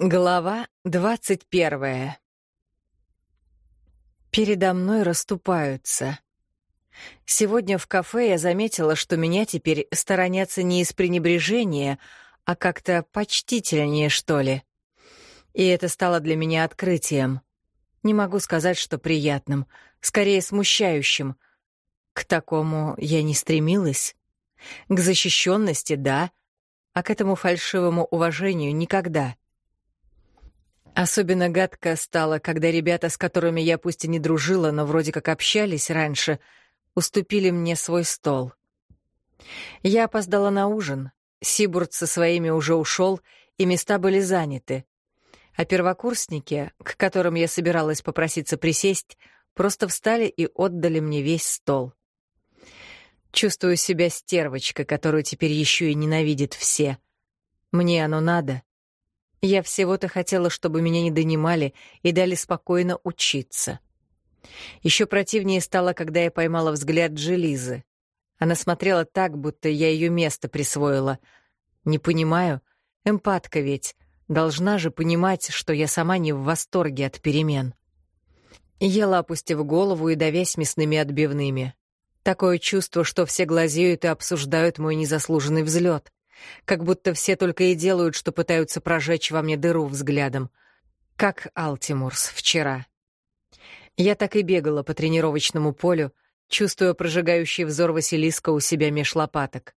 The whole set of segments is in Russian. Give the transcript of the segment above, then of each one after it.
Глава двадцать первая. Передо мной расступаются. Сегодня в кафе я заметила, что меня теперь сторонятся не из пренебрежения, а как-то почтительнее, что ли. И это стало для меня открытием. Не могу сказать, что приятным, скорее смущающим. К такому я не стремилась. К защищенности — да, а к этому фальшивому уважению — никогда. Особенно гадко стало, когда ребята, с которыми я пусть и не дружила, но вроде как общались раньше, уступили мне свой стол. Я опоздала на ужин, Сибурд со своими уже ушел, и места были заняты. А первокурсники, к которым я собиралась попроситься присесть, просто встали и отдали мне весь стол. Чувствую себя стервочкой, которую теперь еще и ненавидят все. Мне оно надо. Я всего-то хотела, чтобы меня не донимали и дали спокойно учиться. Еще противнее стало, когда я поймала взгляд Джилизы. Она смотрела так, будто я ее место присвоила. Не понимаю, эмпатка ведь. Должна же понимать, что я сама не в восторге от перемен. Ела, опустив голову и давясь мясными отбивными. Такое чувство, что все глазеют и обсуждают мой незаслуженный взлет. Как будто все только и делают, что пытаются прожечь во мне дыру взглядом. Как Алтимурс вчера. Я так и бегала по тренировочному полю, чувствуя прожигающий взор Василиска у себя меж лопаток.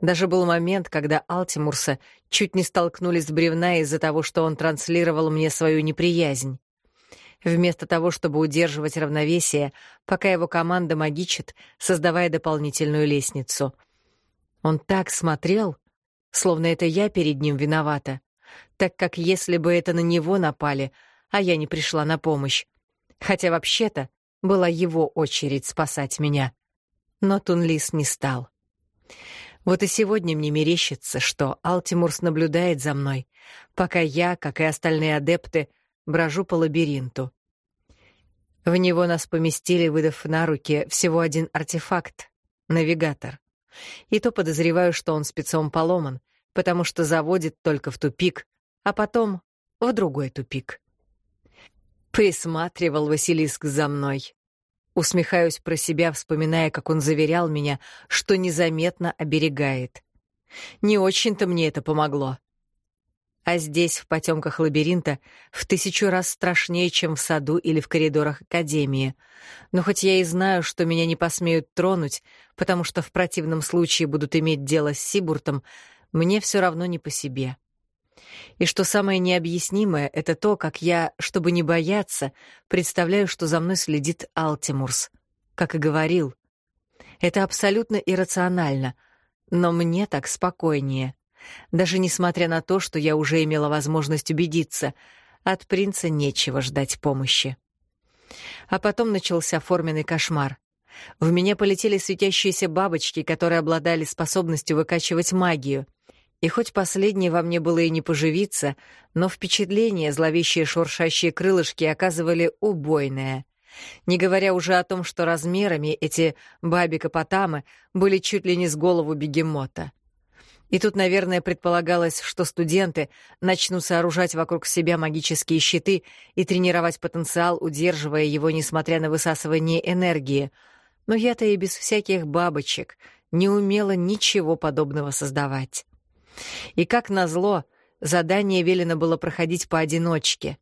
Даже был момент, когда Алтимурса чуть не столкнулись с бревна из-за того, что он транслировал мне свою неприязнь. Вместо того, чтобы удерживать равновесие, пока его команда магичит, создавая дополнительную лестницу — он так смотрел, словно это я перед ним виновата, так как если бы это на него напали, а я не пришла на помощь. Хотя вообще-то была его очередь спасать меня. Но Тунлис не стал. Вот и сегодня мне мерещится, что Алтимурс наблюдает за мной, пока я, как и остальные адепты, брожу по лабиринту. В него нас поместили, выдав на руки всего один артефакт — навигатор. И то подозреваю, что он спецом поломан, потому что заводит только в тупик, а потом в другой тупик. Присматривал Василиск за мной. Усмехаюсь про себя, вспоминая, как он заверял меня, что незаметно оберегает. Не очень-то мне это помогло. А здесь, в потемках лабиринта, в тысячу раз страшнее, чем в саду или в коридорах Академии. Но хоть я и знаю, что меня не посмеют тронуть, потому что в противном случае будут иметь дело с Сибуртом, мне все равно не по себе. И что самое необъяснимое, это то, как я, чтобы не бояться, представляю, что за мной следит Алтимурс. Как и говорил. Это абсолютно иррационально, но мне так спокойнее даже несмотря на то, что я уже имела возможность убедиться, от принца нечего ждать помощи. А потом начался форменный кошмар. В меня полетели светящиеся бабочки, которые обладали способностью выкачивать магию. И хоть последнее во мне было и не поживиться, но впечатление зловещие шуршащие крылышки оказывали убойное. Не говоря уже о том, что размерами эти бабикопотамы были чуть ли не с голову бегемота. И тут, наверное, предполагалось, что студенты начнут сооружать вокруг себя магические щиты и тренировать потенциал, удерживая его, несмотря на высасывание энергии. Но я-то и без всяких бабочек не умела ничего подобного создавать. И как назло, задание велено было проходить поодиночке.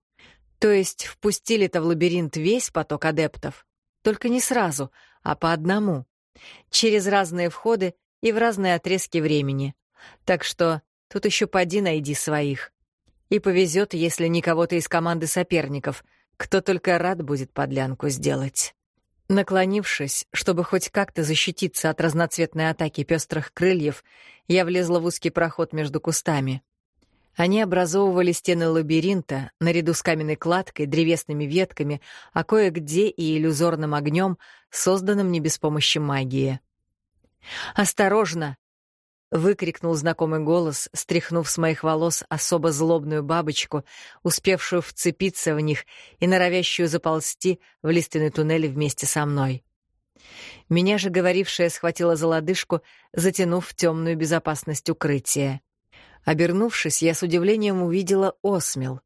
То есть впустили-то в лабиринт весь поток адептов, только не сразу, а по одному, через разные входы и в разные отрезки времени — так что тут еще поди найди своих. И повезет, если не кого-то из команды соперников, кто только рад будет подлянку сделать. Наклонившись, чтобы хоть как-то защититься от разноцветной атаки пестрых крыльев, я влезла в узкий проход между кустами. Они образовывали стены лабиринта наряду с каменной кладкой, древесными ветками, а кое-где и иллюзорным огнем, созданным не без помощи магии. «Осторожно!» Выкрикнул знакомый голос, стряхнув с моих волос особо злобную бабочку, успевшую вцепиться в них и норовящую заползти в лиственный туннель вместе со мной. Меня же говорившая схватила за лодыжку, затянув в темную безопасность укрытия. Обернувшись, я с удивлением увидела Осмел.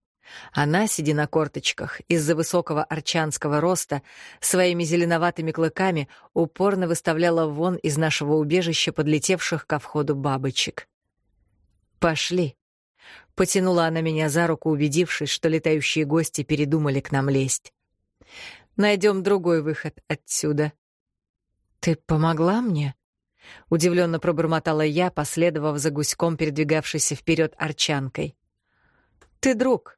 Она, сидя на корточках, из-за высокого арчанского роста, своими зеленоватыми клыками упорно выставляла вон из нашего убежища подлетевших ко входу бабочек. «Пошли», — потянула она меня за руку, убедившись, что летающие гости передумали к нам лезть. «Найдем другой выход отсюда». «Ты помогла мне?» — удивленно пробормотала я, последовав за гуськом, передвигавшейся вперед арчанкой. «Ты друг», —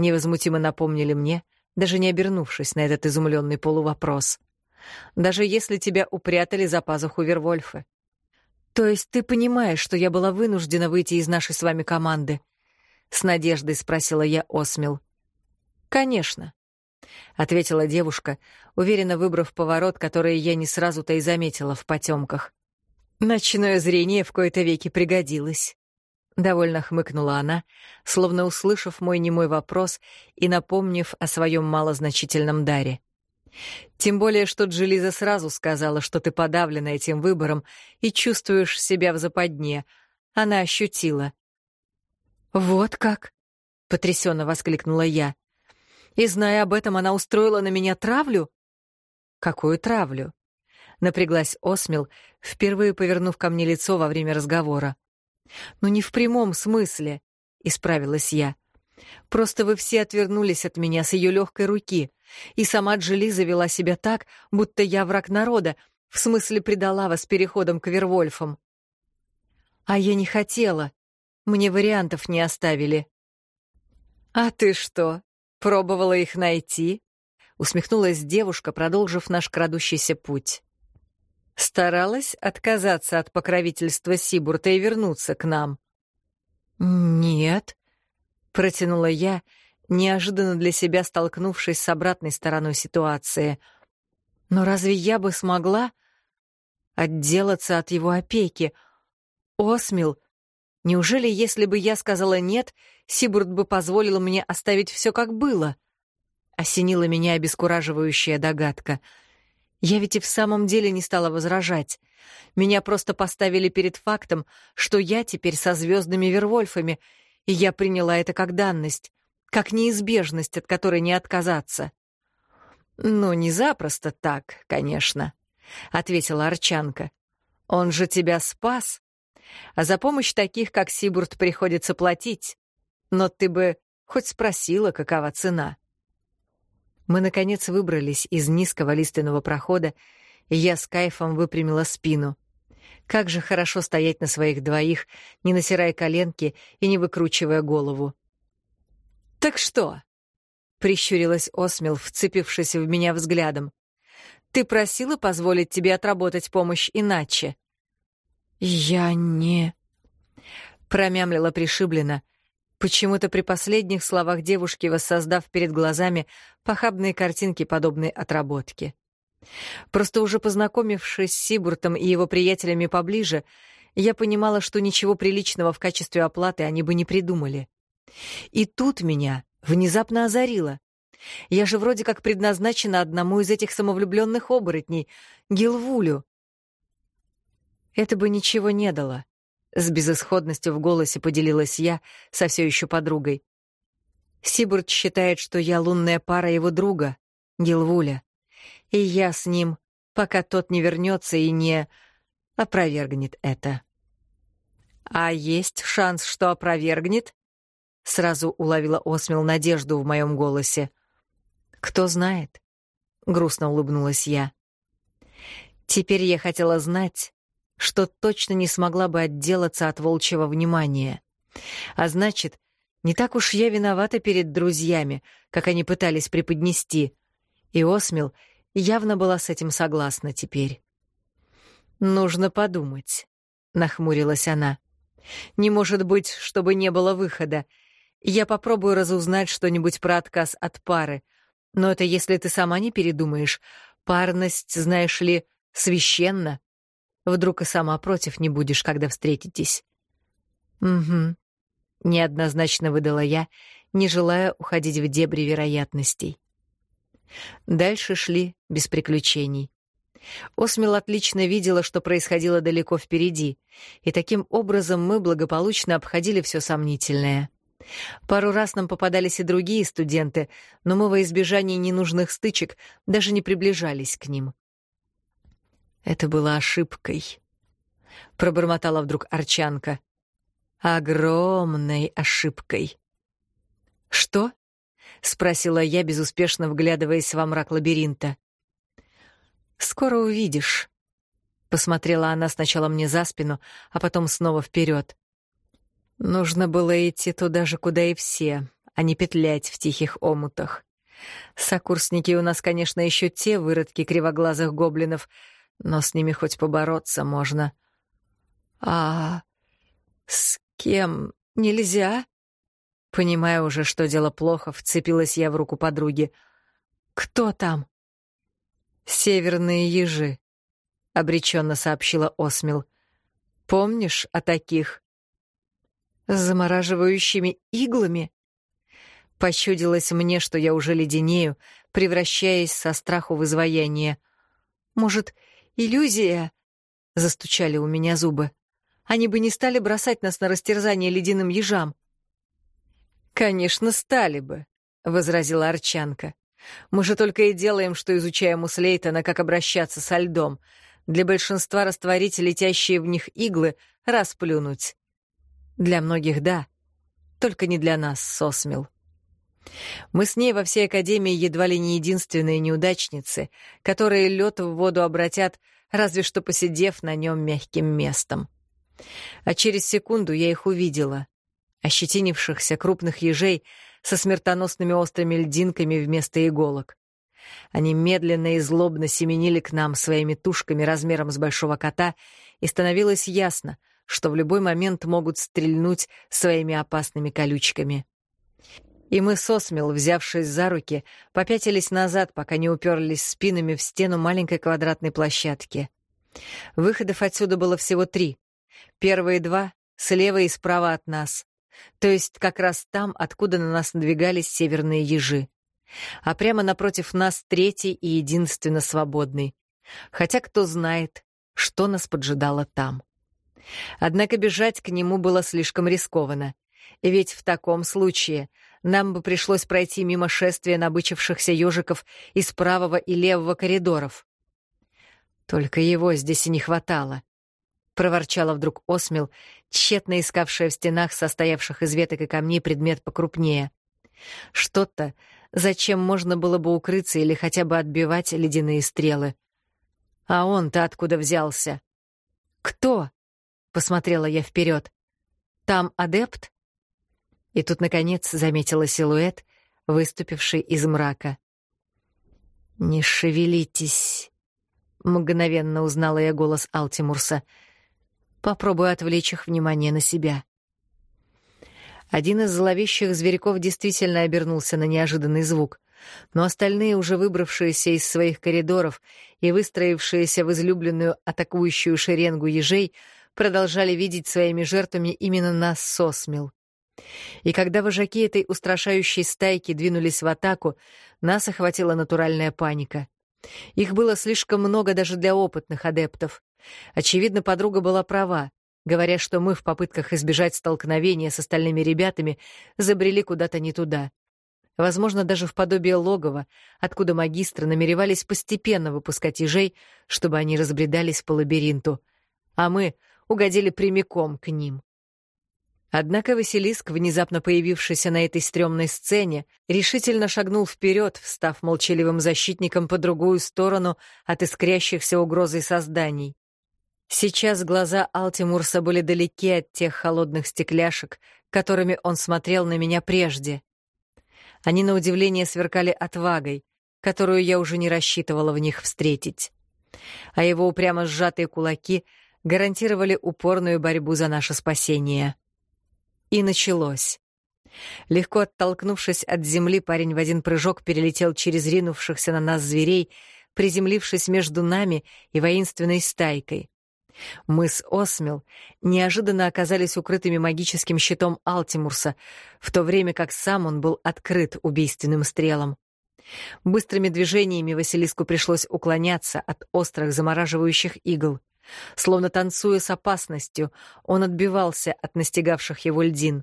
невозмутимо напомнили мне, даже не обернувшись на этот изумленный полувопрос. «Даже если тебя упрятали за пазуху Вервольфа. То есть ты понимаешь, что я была вынуждена выйти из нашей с вами команды?» — с надеждой спросила я Осмил. «Конечно», — ответила девушка, уверенно выбрав поворот, который я не сразу-то и заметила в потемках. Ночное зрение в кои-то веки пригодилось. Довольно хмыкнула она, словно услышав мой немой вопрос и напомнив о своем малозначительном даре. Тем более, что Джилиза сразу сказала, что ты подавлена этим выбором и чувствуешь себя в западне. Она ощутила. «Вот как!» — потрясенно воскликнула я. «И, зная об этом, она устроила на меня травлю?» «Какую травлю?» Напряглась Осмил, впервые повернув ко мне лицо во время разговора. «Ну не в прямом смысле», — исправилась я. «Просто вы все отвернулись от меня с ее легкой руки, и сама Джили завела себя так, будто я враг народа, в смысле предала вас переходом к Вервольфам». «А я не хотела. Мне вариантов не оставили». «А ты что, пробовала их найти?» — усмехнулась девушка, продолжив наш крадущийся путь. Старалась отказаться от покровительства Сибурта и вернуться к нам. «Нет», — протянула я, неожиданно для себя столкнувшись с обратной стороной ситуации. «Но разве я бы смогла отделаться от его опеки? Осмил, неужели, если бы я сказала «нет», Сибурт бы позволил мне оставить все как было?» Осенила меня обескураживающая догадка — я ведь и в самом деле не стала возражать. Меня просто поставили перед фактом, что я теперь со звездными Вервольфами, и я приняла это как данность, как неизбежность, от которой не отказаться. «Ну, не запросто так, конечно», — ответила Арчанка. «Он же тебя спас. А за помощь таких, как Сибурт, приходится платить. Но ты бы хоть спросила, какова цена». Мы, наконец, выбрались из низкого лиственного прохода, и я с кайфом выпрямила спину. Как же хорошо стоять на своих двоих, не насирая коленки и не выкручивая голову. «Так что?» — прищурилась Осмел, вцепившись в меня взглядом. «Ты просила позволить тебе отработать помощь иначе?» «Я не...» — промямлила пришибленно, Почему-то при последних словах девушки, воссоздав перед глазами похабные картинки подобной отработки. Просто уже познакомившись с Сибуртом и его приятелями поближе, я понимала, что ничего приличного в качестве оплаты они бы не придумали. И тут меня внезапно озарило. Я же вроде как предназначена одному из этих самовлюбленных оборотней, Гилвулю. Это бы ничего не дало. С безысходностью в голосе поделилась я со все еще подругой. Сибурд считает, что я лунная пара его друга, Гилвуля. И я с ним, пока тот не вернется и не опровергнет это. А есть шанс, что опровергнет? Сразу уловила Осмел надежду в моем голосе. Кто знает? Грустно улыбнулась я. Теперь я хотела знать, что точно не смогла бы отделаться от волчьего внимания. А значит, не так уж я виновата перед друзьями, как они пытались преподнести. И Осмил явно была с этим согласна теперь. «Нужно подумать», — нахмурилась она. «Не может быть, чтобы не было выхода. Я попробую разузнать что-нибудь про отказ от пары. Но это если ты сама не передумаешь. Парность, знаешь ли, священна». Вдруг и сама против не будешь, когда встретитесь. Угу. Неоднозначно выдала я, не желая уходить в дебри вероятностей. Дальше шли без приключений. Осмел отлично видела, что происходило далеко впереди, и таким образом мы благополучно обходили все сомнительное. Пару раз нам попадались и другие студенты, но мы во избежание ненужных стычек даже не приближались к ним. Это было ошибкой, пробормотала вдруг Арчанка. Огромной ошибкой. Что? спросила я, безуспешно вглядываясь во мрак лабиринта. Скоро увидишь. Посмотрела она сначала мне за спину, а потом снова вперед. Нужно было идти туда же, куда и все, а не петлять в тихих омутах. Сокурсники у нас, конечно, еще те выродки кривоглазых гоблинов, но с ними хоть побороться можно. А с кем нельзя? Понимая уже, что дело плохо, вцепилась я в руку подруги. Кто там? Северные ежи, обреченно сообщила Осмил. Помнишь о таких? С замораживающими иглами? Пощудилось мне, что я уже леденею, превращаясь со страху в изваяние. Может, иллюзия? Застучали у меня зубы. Они бы не стали бросать нас на растерзание ледяным ежам. Конечно, стали бы, возразила Арчанка. Мы же только и делаем, что изучаем у Слейтона, как обращаться со льдом. Для большинства растворить летящие в них иглы — расплюнуть. Для многих — да, только не для нас, Сосмил. Мы с ней во всей Академии едва ли не единственные неудачницы, которые лед в воду обратят, разве что посидев на нем мягким местом. А через секунду я их увидела. Ощетинившихся крупных ежей со смертоносными острыми льдинками вместо иголок. Они медленно и злобно семенили к нам своими тушками размером с большого кота, и становилось ясно, что в любой момент могут стрельнуть своими опасными колючками. И мы с Осмел, взявшись за руки, попятились назад, пока не уперлись спинами в стену маленькой квадратной площадки. Выходов отсюда было всего три. Первые два — слева и справа от нас. То есть как раз там, откуда на нас надвигались северные ежи. А прямо напротив нас третий и единственно свободный. Хотя кто знает, что нас поджидало там. Однако бежать к нему было слишком рискованно. Ведь в таком случае нам бы пришлось пройти мимо шествия набычившихся ежиков из правого и левого коридоров. Только его здесь и не хватало проворчала вдруг Осмил, тщетно искавшая в стенах, состоявших из веток и камней, предмет покрупнее. Что-то, зачем можно было бы укрыться или хотя бы отбивать ледяные стрелы. А он-то откуда взялся? Кто? Посмотрела я вперед. Там адепт? И тут, наконец, заметила силуэт, выступивший из мрака. «Не шевелитесь!» — мгновенно узнала я голос Алтимурса — Попробую отвлечь их внимание на себя. Один из зловещих зверьков действительно обернулся на неожиданный звук, но остальные, уже выбравшиеся из своих коридоров и выстроившиеся в излюбленную атакующую шеренгу ежей, продолжали видеть своими жертвами именно нас сосмел. И когда вожаки этой устрашающей стайки двинулись в атаку, нас охватила натуральная паника. Их было слишком много даже для опытных адептов. Очевидно, подруга была права, говоря, что мы в попытках избежать столкновения с остальными ребятами забрели куда-то не туда. Возможно, даже в подобие логова, откуда магистры намеревались постепенно выпускать ежей, чтобы они разбредались по лабиринту, а мы угодили прямиком к ним. Однако Василиск, внезапно появившийся на этой стрёмной сцене, решительно шагнул вперед, встав молчаливым защитником по другую сторону от искрящихся угрозой созданий. Сейчас глаза Алтимурса были далеки от тех холодных стекляшек, которыми он смотрел на меня прежде. Они, на удивление, сверкали отвагой, которую я уже не рассчитывала в них встретить. А его упрямо сжатые кулаки гарантировали упорную борьбу за наше спасение. И началось. Легко оттолкнувшись от земли, парень в один прыжок перелетел через ринувшихся на нас зверей, приземлившись между нами и воинственной стайкой. Мы с Осмил неожиданно оказались укрытыми магическим щитом Алтимурса, в то время как сам он был открыт убийственным стрелом. Быстрыми движениями Василиску пришлось уклоняться от острых замораживающих игл. Словно танцуя с опасностью, он отбивался от настигавших его льдин.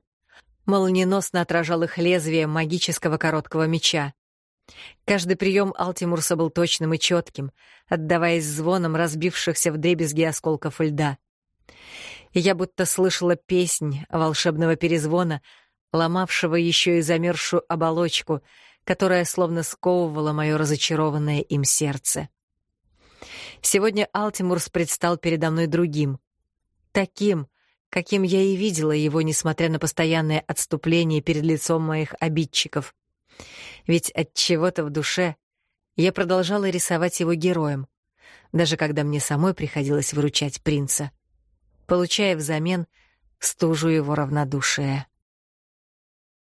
Молниеносно отражал их лезвие магического короткого меча. Каждый прием Алтимурса был точным и четким, отдаваясь звоном разбившихся в дребезги осколков льда. Я будто слышала песнь волшебного перезвона, ломавшего еще и замерзшую оболочку, которая словно сковывала мое разочарованное им сердце. Сегодня Алтимурс предстал передо мной другим. Таким, каким я и видела его, несмотря на постоянное отступление перед лицом моих обидчиков. Ведь от чего-то в душе я продолжала рисовать его героем, даже когда мне самой приходилось выручать принца, получая взамен стужу его равнодушия.